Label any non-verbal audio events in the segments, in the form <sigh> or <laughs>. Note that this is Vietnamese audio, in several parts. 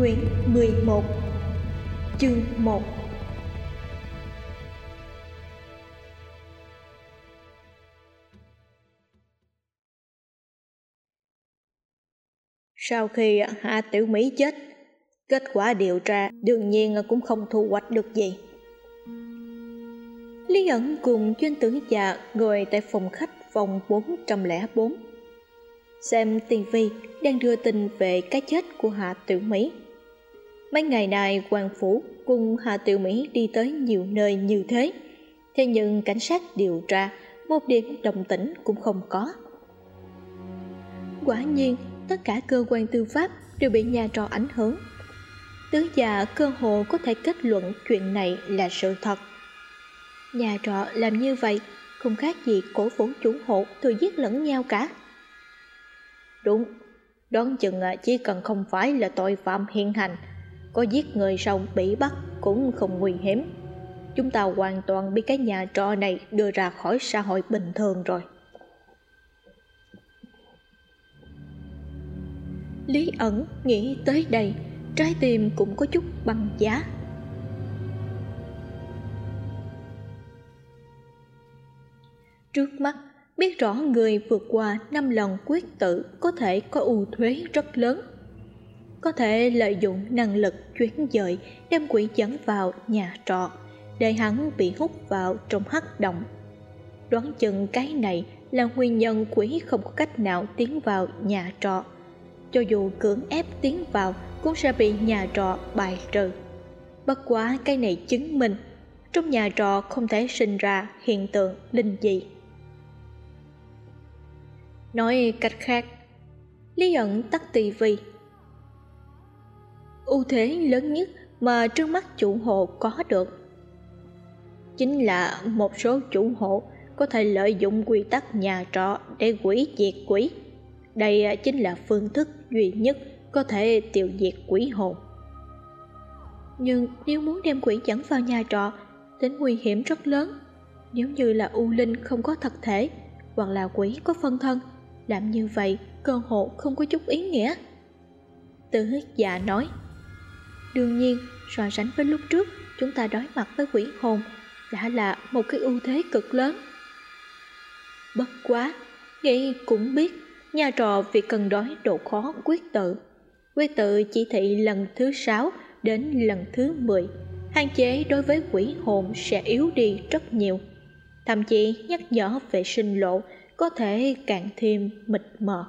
Quyển 11 Chương 1 Sau khi Hạ Tiểu Mỹ chết, kết quả điều tra đương nhiên cũng không thu hoạch được gì. Lý ẩn cùng chuyên tử già ngồi tại phòng khách phòng 404. Xem tivi đang đưa tin về cái chết của Hạ Tiểu Mỹ. Mấy ngày nay quan phủ cùng hà Tiểu Mỹ đi tới nhiều nơi như thế. Thế nhưng cảnh sát điều tra một điểm đồng tĩnh cũng không có. Quả nhiên tất cả cơ quan tư pháp đều bị nhà trọ ảnh hưởng. Tứ già cơ hồ có thể kết luận chuyện này là sự thật. Nhà trọ làm như vậy không khác gì cổ vũ chủ hộ thừa giết lẫn nhau cả. Đúng, đoán chừng à, chỉ cần không phải là tội phạm hiện hành, có giết người xong bị bắt cũng không nguy hiểm. Chúng ta hoàn toàn bị cái nhà trọ này đưa ra khỏi xã hội bình thường rồi. Lý ẩn nghĩ tới đây, Trái tim cũng có chút băng giá Trước mắt, biết rõ người vượt qua năm lần quyết tử có thể có ưu thuế rất lớn có thể lợi dụng năng lực chuyển dời đem quỷ dẫn vào nhà trọ, để hắn bị hút vào trong hắc động. Đoán chừng cái này là nguyên nhân quỷ không có cách nào tiến vào nhà trọ. Cho dù cưỡng ép tiến vào, cũng sẽ bị nhà trọ bài trừ. Bất quá cái này chứng minh, trong nhà trọ không thể sinh ra hiện tượng linh dị. Nói cách khác, lý ẩn tắt tivi ưu thế lớn nhất mà trước mắt chủ hộ có được. Chính là một số chủ hộ có thể lợi dụng quy tắc nhà trọ để quỷ diệt quỷ. Đây chính là phương thức duy nhất có thể tiêu diệt quỷ hồn. Nhưng nếu muốn đem quỷ dẫn vào nhà trọ, tính nguy hiểm rất lớn. Nếu như là u linh không có thật thể, hoặc là quỷ có phân thân, làm như vậy cơ hộ không có chút ý nghĩa. Từ già nói đương nhiên, so sánh với lúc trước, chúng ta đối mặt với quỷ hồn đã là một cái ưu thế cực lớn. Bất quá nghĩ cũng biết nhà trò việc cần đói độ khó quyết tự. Quyết tự chỉ thị lần thứ sáu đến lần thứ mười. Hạn chế đối với quỷ hồn sẽ yếu đi rất nhiều. Thậm chí nhắc nhở về sinh lộ có thể càng thêm mịt mờ.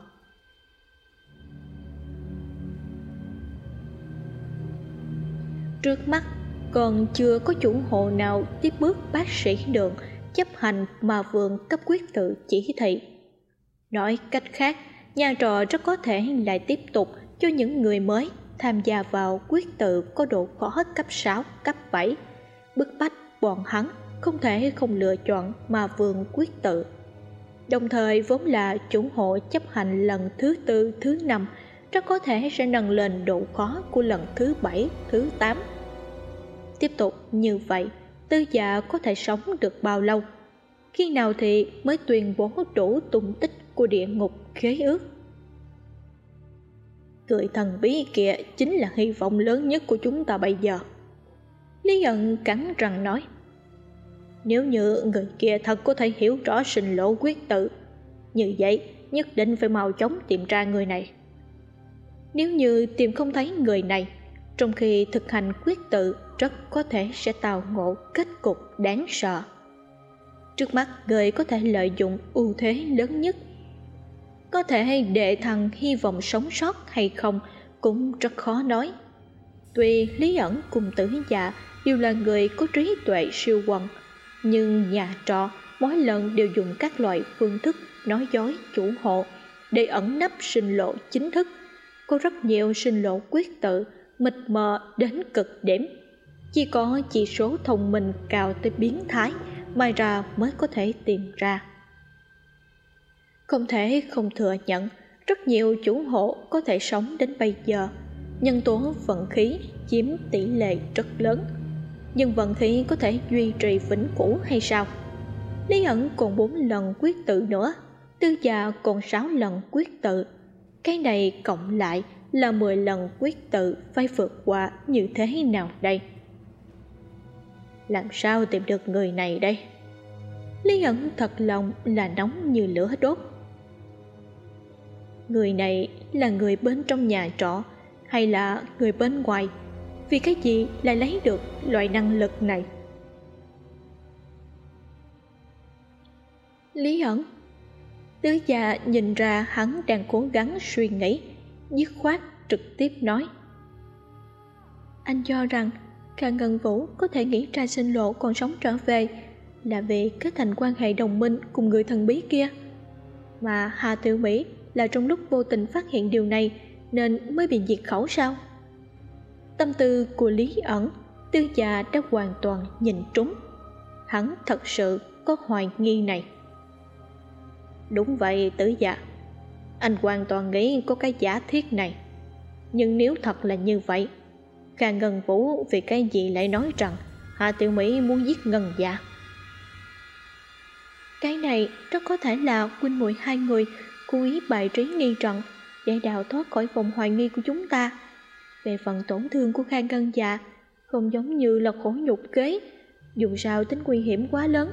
Trước mắt còn chưa có chủ hộ nào tiếp bước bác sĩ đường chấp hành mà vườn cấp quyết tự chỉ thị. Nói cách khác nhà trọ rất có thể lại tiếp tục cho những người mới tham gia vào quyết tự có độ khó cấp 6, cấp 7 bức bách bọn hắn không thể không lựa chọn mà vườn quyết tự. Đồng thời vốn là chủ hộ chấp hành lần thứ tư thứ năm rất có thể sẽ nâng lên độ khó của lần thứ bảy, thứ tám. Tiếp tục như vậy, tư dạ có thể sống được bao lâu? Khi nào thì mới tuyên bố đủ tung tích của địa ngục khế ước? Người thần bí kia chính là hy vọng lớn nhất của chúng ta bây giờ. Lý ẩn cắn răng nói, nếu như người kia thật có thể hiểu rõ sinh lỗ quyết tự như vậy nhất định phải mau chóng tìm ra người này nếu như tìm không thấy người này, trong khi thực hành quyết tự, rất có thể sẽ tào ngộ kết cục đáng sợ. Trước mắt, người có thể lợi dụng ưu thế lớn nhất. Có thể để thằng hy vọng sống sót hay không cũng rất khó nói. Tuy lý ẩn cùng tử dạ đều là người có trí tuệ siêu quần, nhưng nhà trọ mỗi lần đều dùng các loại phương thức nói dối chủ hộ để ẩn nấp sinh lộ chính thức có rất nhiều sinh lộ quyết tự, mịt mờ đến cực điểm. Chỉ có chỉ số thông minh cao tới biến thái mai ra mới có thể tìm ra. Không thể không thừa nhận, rất nhiều chủ hộ có thể sống đến bây giờ. Nhân tố vận khí chiếm tỷ lệ rất lớn. Nhưng vận khí có thể duy trì vĩnh cửu hay sao? Lý ẩn còn bốn lần quyết tự nữa, tư già còn sáu lần quyết tự cái này cộng lại là mười lần quyết tự phải vượt qua như thế nào đây? Làm sao tìm được người này đây? Lý ẩn thật lòng là nóng như lửa đốt. Người này là người bên trong nhà trọ hay là người bên ngoài? Vì cái gì lại lấy được loại năng lực này? Lý ẩn tứ già nhìn ra hắn đang cố gắng suy nghĩ, dứt khoát trực tiếp nói. Anh cho rằng cả ngân vũ có thể nghĩ ra sinh lộ còn sống trở về là vì kết thành quan hệ đồng minh cùng người thần bí kia. Mà hà tiểu mỹ là trong lúc vô tình phát hiện điều này nên mới bị diệt khẩu sao? Tâm tư của lý ẩn tư già đã hoàn toàn nhìn trúng. Hắn thật sự có hoài nghi này đúng vậy, tử già anh hoàn toàn nghĩ có cái giả thiết này. Nhưng nếu thật là như vậy, Kha Ngân Vũ vì cái gì lại nói rằng Hạ Tiểu Mỹ muốn giết Ngân Dạ? Cái này rất có thể là huynh muội hai người cố ý bài trí nghi trận, để đào thoát khỏi vòng hoài nghi của chúng ta. Về phần tổn thương của Khang Ngân Dạ không giống như là khổ nhục kế, dù sao tính nguy hiểm quá lớn.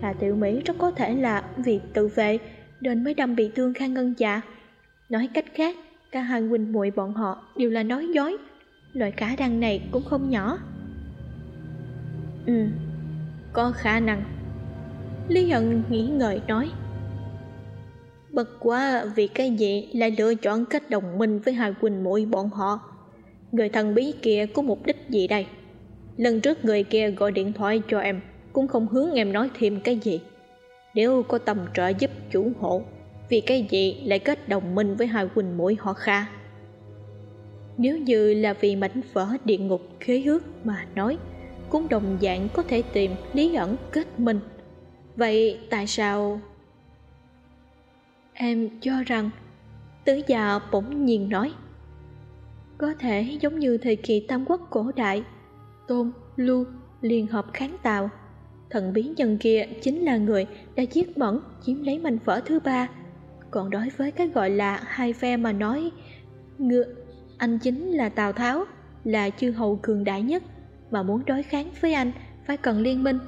Hạ Tiểu Mỹ rất có thể là vì tự vệ, nên mới đâm bị thương Khang Ngân Dạ. Nói cách khác, cả hai huynh muội bọn họ đều là nói dối, loại khả năng này cũng không nhỏ. Ừ có khả năng. Lý hận nghĩ ngợi nói, bất quá vì cái gì lại lựa chọn cách đồng minh với hai huynh muội bọn họ? Người thần bí kia có mục đích gì đây? Lần trước người kia gọi điện thoại cho em cũng không hướng em nói thêm cái gì. Nếu có tầm trợ giúp chủ hộ, vì cái gì lại kết đồng minh với hai huynh mũi họ kha? Nếu như là vì mảnh vỡ địa ngục khế ước mà nói, cũng đồng dạng có thể tìm lý ẩn kết minh. Vậy tại sao? Em cho rằng, tứ già bỗng nhiên nói, có thể giống như thời kỳ tam quốc cổ đại, tôn lưu liên hợp kháng tào thần bí nhân kia chính là người đã giết mẫn chiếm lấy mảnh vỡ thứ ba. Còn đối với cái gọi là hai phe mà nói ngựa anh chính là tào tháo, là chư hầu cường đại nhất. Mà muốn đối kháng với anh, phải cần liên minh.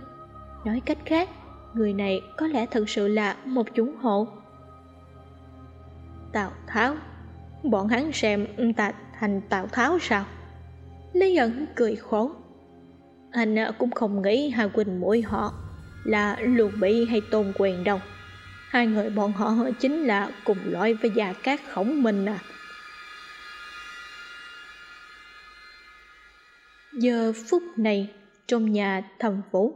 Nói cách khác, người này có lẽ thật sự là một chúng hộ. Tào tháo, bọn hắn xem ta thành tào tháo sao? Lý ẩn cười khổ anh cũng không nghĩ hai huynh muội họ là luồng bị hay tôn quyền đâu. Hai người bọn họ chính là cùng loại với già cát khổng minh à. Giờ phút này, trong nhà thầm vũ,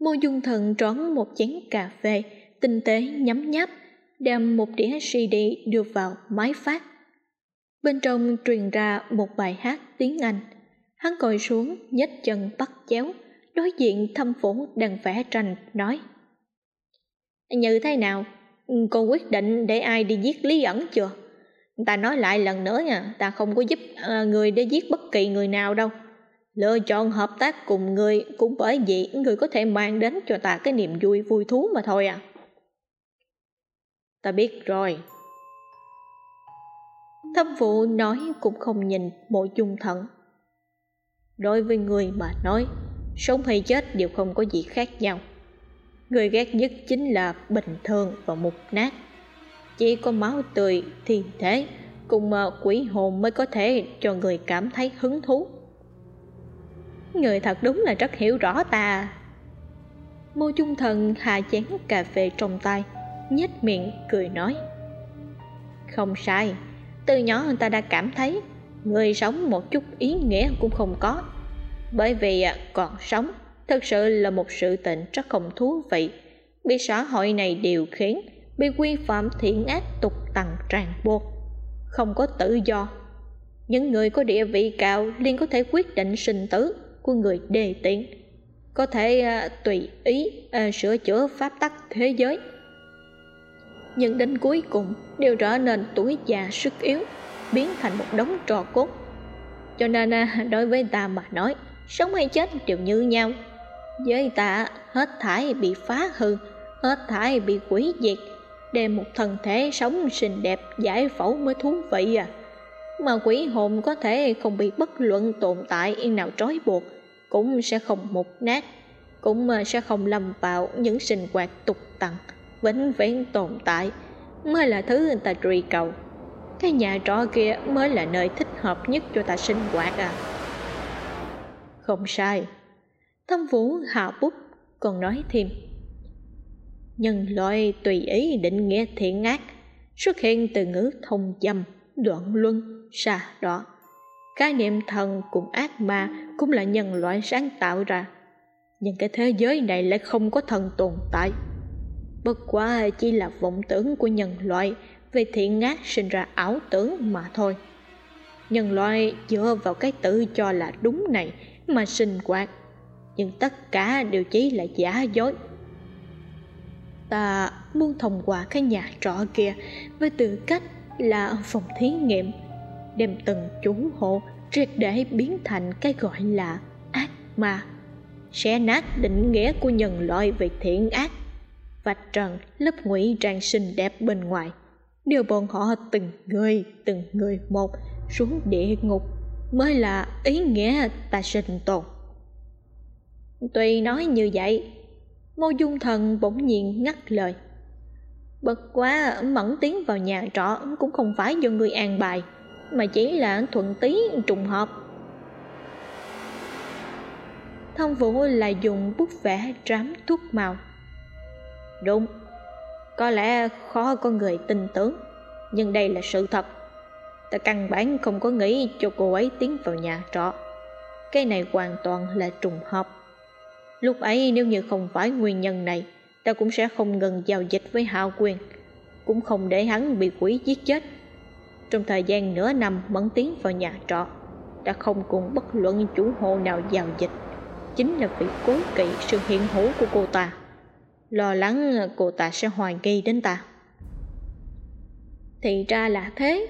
mô dung thần trón một chén cà phê, tinh tế nhấm nháp, đem một đĩa cd đưa vào máy phát. Bên trong truyền ra một bài hát tiếng anh hắn ngồi xuống nhếch chân bắt chéo đối diện thâm phủ đang vẽ tranh nói. Như thế nào? Cô quyết định để ai đi giết lý ẩn chưa? Ta nói lại lần nữa nha ta không có giúp à, người để giết bất kỳ người nào đâu. Lựa chọn hợp tác cùng người cũng bởi vì người có thể mang đến cho ta cái niềm vui vui thú mà thôi à. Ta biết rồi. Thâm phụ nói cũng không nhìn mộ dung thận đối với người mà nói, sống hay chết đều không có gì khác nhau. Người ghét nhất chính là bình thường và mục nát. Chỉ có máu tươi thi thể cùng à, quỷ hồn mới có thể cho người cảm thấy hứng thú. Người thật đúng là rất hiểu rõ ta. Mô trung thần hạ chén cà phê trong tay, nhếch miệng, cười nói. Không sai, từ nhỏ người ta đã cảm thấy người sống một chút ý nghĩa cũng không có. Bởi vì à, còn sống thực sự là một sự tình rất không thú vị. Bị xã hội này điều khiển bị quy phạm thiện ác tục tằng tràn buộc không có tự do. Những người có địa vị cao liền có thể quyết định sinh tử của người đề tiện có thể à, tùy ý à, sửa chữa pháp tắc thế giới. Nhưng đến cuối cùng đều trở nên tuổi già sức yếu biến thành một đống trò cốt. Cho nên à, đối với ta mà nói, sống hay chết đều như nhau. Với ta, hết thải bị phá hư, hết thải bị quỷ diệt, đem một thân thể sống xinh đẹp, giải phẫu mới thú vị à. Mà quỷ hồn có thể không bị bất luận tồn tại yên nào trói buộc, cũng sẽ không mục nát, cũng à, sẽ không lâm vào những sinh hoạt tục tặng vĩnh viễn tồn tại. Mới là thứ người ta truy cầu cái nhà trọ kia mới là nơi thích hợp nhất cho ta sinh hoạt à? Không sai. Thâm vũ, hạ bút còn nói thêm. Nhân loại tùy ý định nghĩa thiện ác, xuất hiện từ ngữ thông dâm, đoạn luân, xa đỏ khái niệm thần cùng ác ma cũng là nhân loại sáng tạo ra. Nhưng cái thế giới này lại không có thần tồn tại. Bất quá chỉ là vọng tưởng của nhân loại về thiện ác sinh ra ảo tưởng mà thôi. Nhân loại dựa vào cái tự cho là đúng này mà sinh hoạt, nhưng tất cả đều chỉ là giả dối. Ta muốn thông qua cái nhà trọ kia với tư cách là phòng thí nghiệm, đem từng chủ hộ triệt để biến thành cái gọi là ác ma, xé nát định nghĩa của nhân loại về thiện ác, vạch trần lớp ngụy trang xinh đẹp bên ngoài đưa bọn họ từng người từng người một xuống địa ngục, mới là ý nghĩa ta sinh tồn. Tuy nói như vậy ngô dung thần bỗng nhiên ngắt lời. Bất quá mẫn tiến vào nhà trọ cũng không phải do người an bài, mà chỉ là thuận tí trùng hợp. Thông vũ là dùng bút vẽ trám thuốc màu. Đúng có lẽ khó có người tin tưởng, nhưng đây là sự thật. Ta căn bản không có nghĩ cho cô ấy tiến vào nhà trọ. Cái này hoàn toàn là trùng hợp. Lúc ấy nếu như không phải nguyên nhân này, ta cũng sẽ không ngừng giao dịch với hạo quyền, cũng không để hắn bị quỷ giết chết. Trong thời gian nửa năm mẫn tiến vào nhà trọ đã không cùng bất luận chủ hộ nào giao dịch, chính là vì cố kỵ sự hiện hữu của cô ta lo lắng cô ta sẽ hoài nghi đến ta. Thì ra là thế.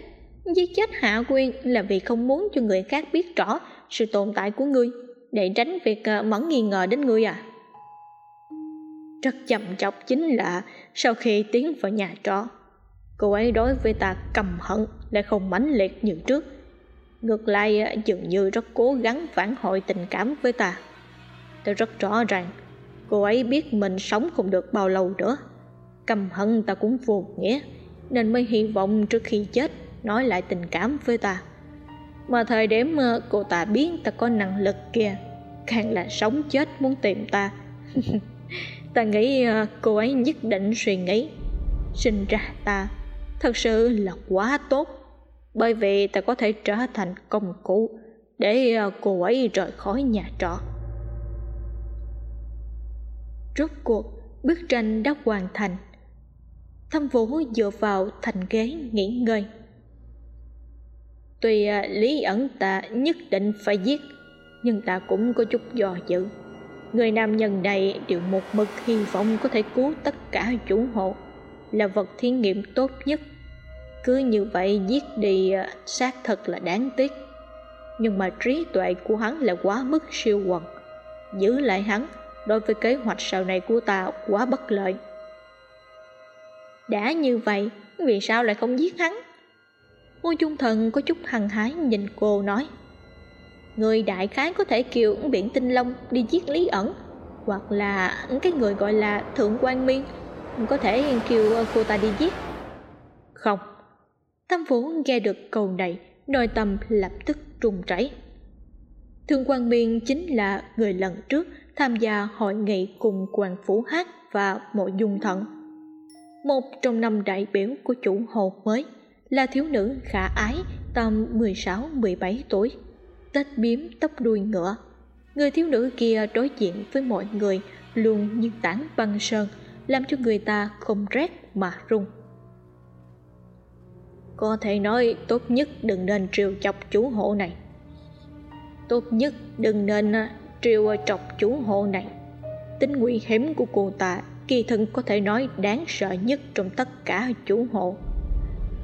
Giết chết hạ quyên là vì không muốn cho người khác biết rõ sự tồn tại của ngươi, để tránh việc ờ, mẫn nghi ngờ đến ngươi à. Rất chậm chọc chính là sau khi tiến vào nhà trọ, cô ấy đối với ta căm hận lại không mãnh liệt như trước. Ngược lại ờ, dường như rất cố gắng phản hồi tình cảm với ta. Tôi rất rõ ràng cô ấy biết mình sống không được bao lâu nữa. Căm hận ta cũng vô nghĩa, nên mới hy vọng trước khi chết nói lại tình cảm với ta. Mà thời điểm ờ, cô ta biết ta có năng lực kia, càng là sống chết muốn tìm ta. <laughs> Ta nghĩ ờ, cô ấy nhất định suy nghĩ, sinh ra ta thật sự là quá tốt, bởi vì ta có thể trở thành công cụ để ờ, cô ấy rời khỏi nhà trọ rốt cuộc, bức tranh đã hoàn thành. Thâm vũ dựa vào thành ghế nghỉ ngơi. Tuy à, lý ẩn ta nhất định phải giết, nhưng ta cũng có chút dò dự. Người nam nhân này đều một mực hy vọng có thể cứu tất cả chủ hộ, là vật thí nghiệm tốt nhất. Cứ như vậy giết đi à, xác thật là đáng tiếc. Nhưng mà trí tuệ của hắn là quá mức siêu quần. Giữ lại hắn đối với kế hoạch sau này của ta quá bất lợi. Đã như vậy, vì sao lại không giết hắn? Ngô trung thần có chút hăng hái nhìn cô nói, người đại khái có thể kêu biển tinh long đi giết lý ẩn, hoặc là cái người gọi là thượng quan miên, có thể kêu cô ta đi giết. Không. Tâm vũ nghe được câu này, nội tâm lập tức trùng chảy thương quan miên chính là người lần trước tham gia hội nghị cùng quan phủ hát và mộ dung thận một trong năm đại biểu của chủ hồ mới là thiếu nữ khả ái, tầm 16-17 tuổi, tết biếm tóc đuôi ngựa. Người thiếu nữ kia đối diện với mọi người luôn như tảng băng sơn, làm cho người ta không rét mà run. Có thể nói tốt nhất đừng nên trêu chọc chú hộ này tốt nhất đừng nên à, trêu chọc chú hộ này. Tính nguy hiểm của cô ta, kỳ thân có thể nói đáng sợ nhất trong tất cả chủ hộ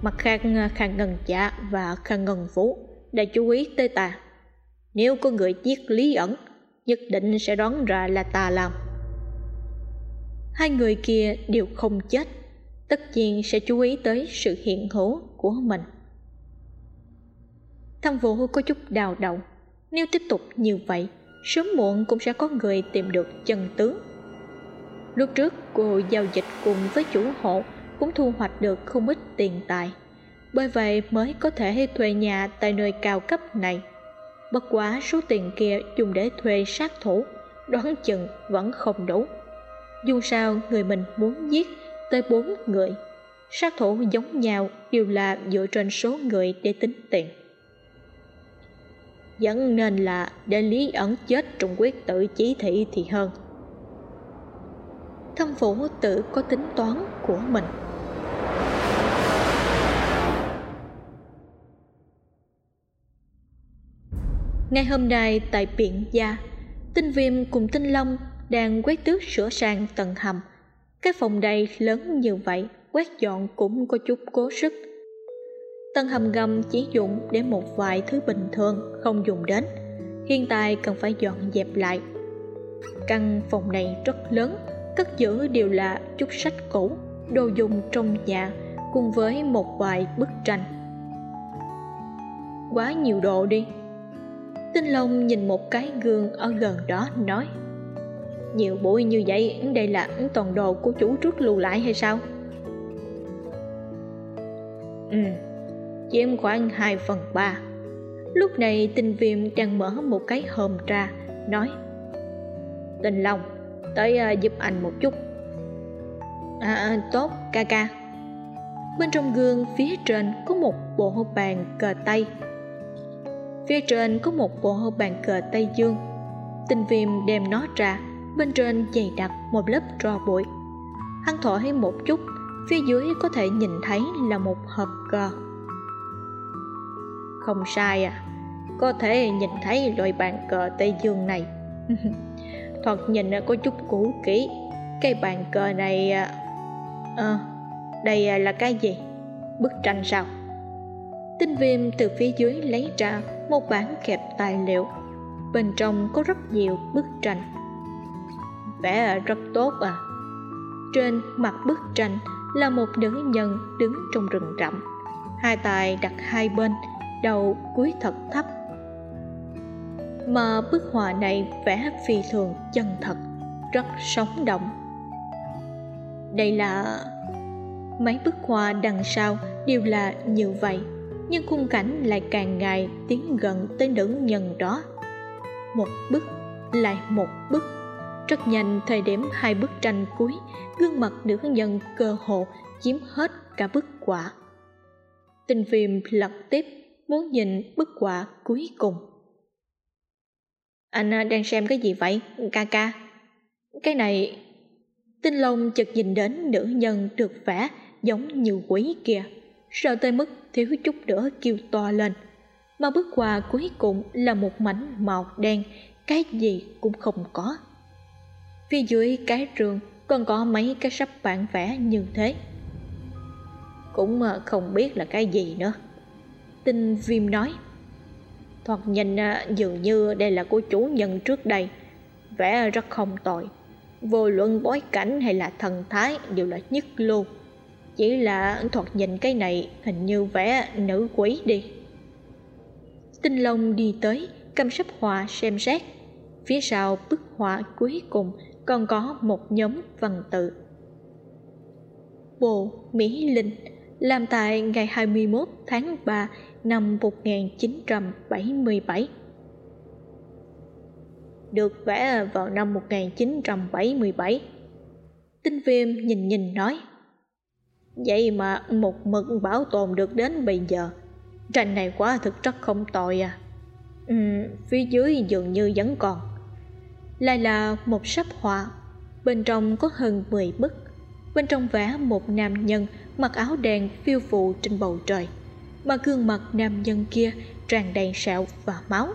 mặt khác à, khang ngân dạ và khang ngân vũ đã chú ý tới ta. Nếu có người giết lý ẩn, nhất định sẽ đoán ra là ta làm. Hai người kia đều không chết, tất nhiên sẽ chú ý tới sự hiện hữu của mình. Thằng vũ có chút đào động nếu tiếp tục như vậy, sớm muộn cũng sẽ có người tìm được chân tướng. Lúc trước, cô giao dịch cùng với chủ hộ cũng thu hoạch được không ít tiền tài. Bởi vậy mới có thể thuê nhà tại nơi cao cấp này. Bất quá số tiền kia dùng để thuê sát thủ, đoán chừng vẫn không đủ. Dù sao, người mình muốn giết tới bốn người. Sát thủ giống nhau đều là dựa trên số người để tính tiền vẫn nên là để lý ẩn chết trung quyết tự chỉ thị thì hơn. Thâm phủ tự có tính toán của mình. Ngày hôm nay tại biển gia, tinh viêm cùng tinh long đang quét tước sửa sang tầng hầm. Cái phòng đây lớn như vậy, quét dọn cũng có chút cố sức tầng hầm ngầm chỉ dùng để một vài thứ bình thường, không dùng đến. Hiện tại cần phải dọn dẹp lại. Căn phòng này rất lớn, cất giữ đều là chút sách cũ, đồ dùng trong nhà, cùng với một vài bức tranh. Quá nhiều đồ đi. Tinh long nhìn một cái gương ở gần đó, nói, nhiều bụi như vậy, đây là toàn đồ của chủ trước lưu lại hay sao? Ừ chiếm khoảng hai phần ba. Lúc này tình viêm đang mở một cái hòm ra nói tình long tới uh, giúp anh một chút. À, à, tốt ca ca. Bên trong gương phía trên có một bộ bàn cờ tây phía trên có một bộ bàn cờ tây dương. Tình viêm đem nó ra bên trên dày đặt một lớp tro bụi. Hắn thổi một chút phía dưới có thể nhìn thấy là một hộp cờ không sai à. Có thể nhìn thấy loại bàn cờ tây dương này. <laughs> Thoạt nhìn có chút cũ kỹ. Cái bàn cờ này à, ờ à, đây là cái gì? Bức tranh sao? Tinh viêm từ phía dưới lấy ra một bản kẹp tài liệu. Bên trong có rất nhiều bức tranh. Vẽ rất tốt à. Trên mặt bức tranh là một nữ nhân đứng trong rừng rậm. Hai tay đặt hai bên đầu cúi thật thấp mà bức họa này vẽ phi thường chân thật, rất sống động. Đây là, mấy bức họa đằng sau đều là như vậy, nhưng khung cảnh lại càng ngày tiến gần tới nữ nhân đó. Một bức, lại một bức. Rất nhanh thời điểm hai bức tranh cuối, gương mặt nữ nhân cơ hồ chiếm hết cả bức quả tình phim lật tiếp muốn nhìn bức họa cuối cùng. Anh à, đang xem cái gì vậy, ca ca? Cái này, tinh long chợt nhìn đến nữ nhân được vẽ giống như quỷ kia. Sợ tới mức thiếu chút nữa kêu to lên. Mà bức họa cuối cùng là một mảnh màu đen, cái gì cũng không có. Phía dưới cái rương còn có mấy cái sắp bản vẽ như thế. Cũng à, không biết là cái gì nữa tinh viêm nói. Thoạt nhìn à, dường như đây là của chủ nhân trước đây vẽ rất không tồi. Vô luận bối cảnh hay là thần thái đều là nhất luôn. Chỉ là thoạt nhìn cái này hình như vẽ nữ quỷ đi. Tinh long đi tới cầm sắp họa xem xét. Phía sau bức họa cuối cùng còn có một nhóm văn tự. Bồ Mỹ Linh làm tại ngày 21 tháng 3 năm 1977. Được vẽ vào năm 1977. Tinh viêm nhìn nhìn nói Vậy mà một mực bảo tồn được đến bây giờ Tranh này quá thực chất không tồi à ừ, Phía dưới dường như vẫn còn Lại là một sắp họa Bên trong có hơn 10 bức Bên trong vẽ một nam nhân mặc áo đen phiêu phụ trên bầu trời, mà gương mặt nam nhân kia tràn đầy sẹo và máu,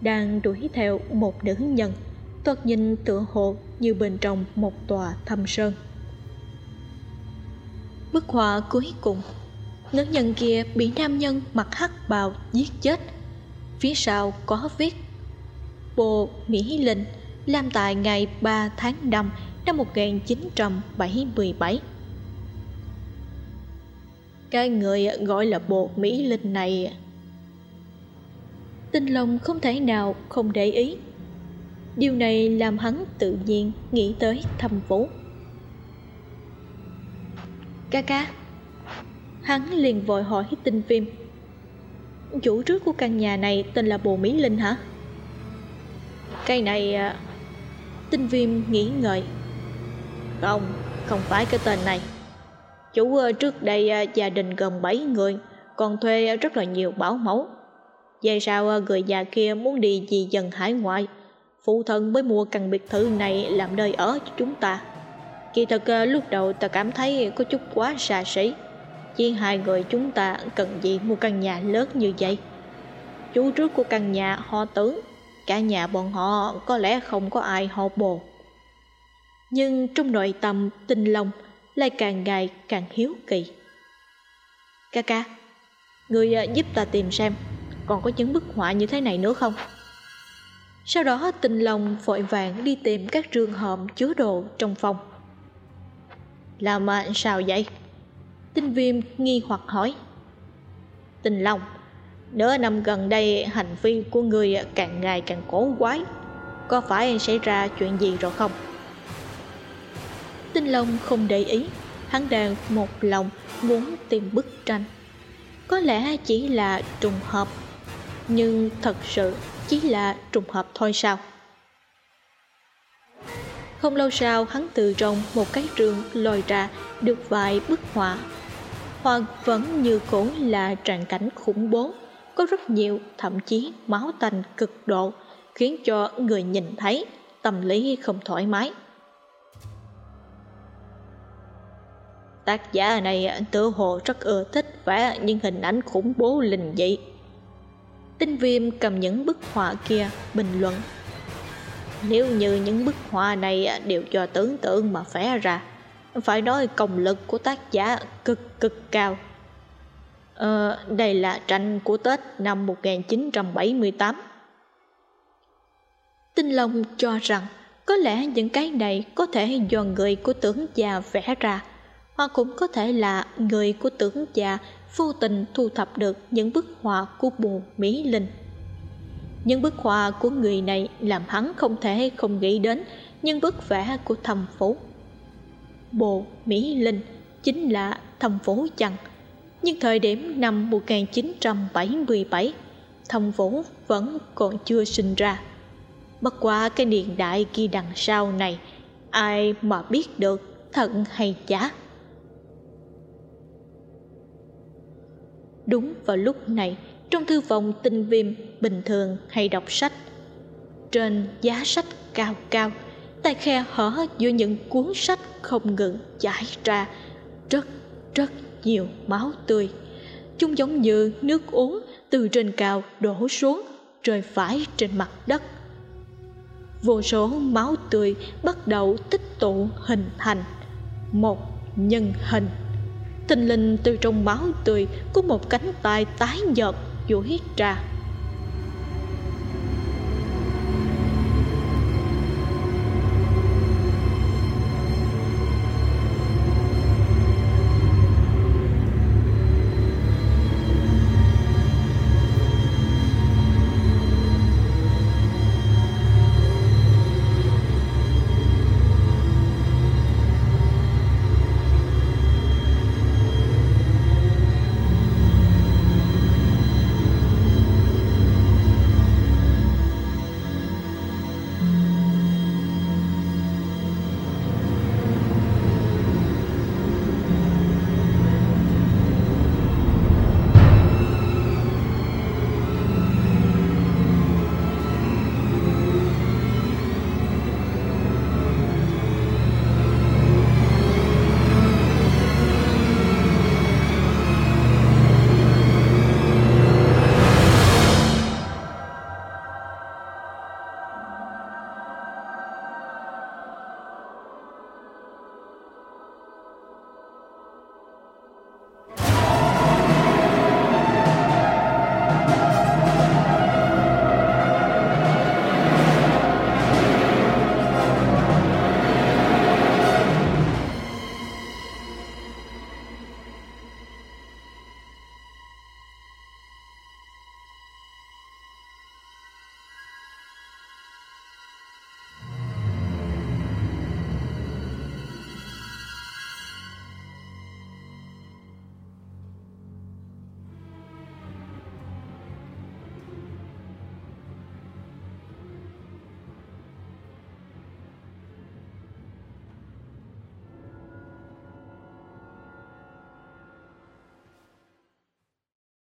đang đuổi theo một nữ nhân, thoạt nhìn tựa hồ như bên trong một tòa thâm sơn. Bức họa cuối cùng, nữ nhân kia bị nam nhân mặc hắc bào giết chết. Phía sau có viết, Bồ Mỹ Linh làm tại ngày 3 tháng 5 năm 1977 cái người gọi là bột Mỹ Linh này. Tinh Long không thể nào không để ý. Điều này làm hắn tự nhiên nghĩ tới thâm vũ. Ca ca Hắn liền vội hỏi tinh phim Chủ trước của căn nhà này tên là Bồ Mỹ Linh hả? Cái này... À, tinh viêm nghĩ ngợi. Không, không phải cái tên này. Chủ ờ, trước đây ờ, gia đình gần 7 người, Còn thuê ờ, rất là nhiều bảo mẫu. Về sau người già kia muốn đi gì dần hải ngoại, Phụ thân mới mua căn biệt thự này làm nơi ở cho chúng ta. Kỳ thật lúc đầu ta cảm thấy có chút quá xa xỉ, Chỉ hai người chúng ta cần gì mua căn nhà lớn như vậy. Chú trước của căn nhà, họ tưởng Cả nhà bọn họ có lẽ không có ai họ bồ. Nhưng trong nội tâm tinh lòng lại càng ngày càng hiếu kỳ. Ca ca, Người à, giúp ta tìm xem, Còn có những bức họa như thế này nữa không? Sau đó tình lòng vội vàng đi tìm các trường hợp chứa đồ trong phòng. Làm mà sao vậy? Tinh viêm nghi hoặc hỏi. Tình lòng Nửa năm gần đây, hành vi của người à, càng ngày càng cổ quái. Có phải xảy ra chuyện gì rồi không? Tinh Long không để ý. Hắn đang một lòng, muốn tìm bức tranh. Có lẽ chỉ là trùng hợp, Nhưng thật sự chỉ là trùng hợp thôi sao? Không lâu sau, hắn từ trong một cái trường lòi ra được vài bức họa. Hoa vẫn như cũ là trạng cảnh khủng bố, có rất nhiều thậm chí máu tanh cực độ, khiến cho người nhìn thấy tâm lý không thoải mái. Tác giả này tự hồ rất ưa thích vẽ những hình ảnh khủng bố linh dị. Tinh viêm cầm những bức họa kia bình luận. Nếu như những bức họa này đều do tưởng tượng mà vẽ ra Phải nói công lực của tác giả cực cực cao. Ờ, đây là tranh của Tết năm 1978 Tinh Long cho rằng có lẽ những cái này có thể do người của tưởng già vẽ ra hoặc cũng có thể là người của tưởng già vô tình thu thập được những bức họa của bồ Mỹ Linh. Những bức họa của người này làm hắn không thể không nghĩ đến những bức vẽ của thầm phố. Bồ Mỹ Linh chính là thầm phố chăng, nhưng thời điểm năm 1977, thầm phố vẫn còn chưa sinh ra. Bất qua cái niên đại kia đằng sau này, ai mà biết được thật hay giả. Đúng vào lúc này, trong thư phòng tinh viêm bình thường hay đọc sách. Trên giá sách cao cao, tay khe hở giữa những cuốn sách không ngừng chảy ra rất rất nhiều máu tươi. Chúng giống như nước uống từ trên cao đổ xuống rơi phải trên mặt đất. Vô số máu tươi bắt đầu tích tụ hình thành một nhân hình thình lình từ trong máu tươi có một cánh tay tái nhợt duỗi ra.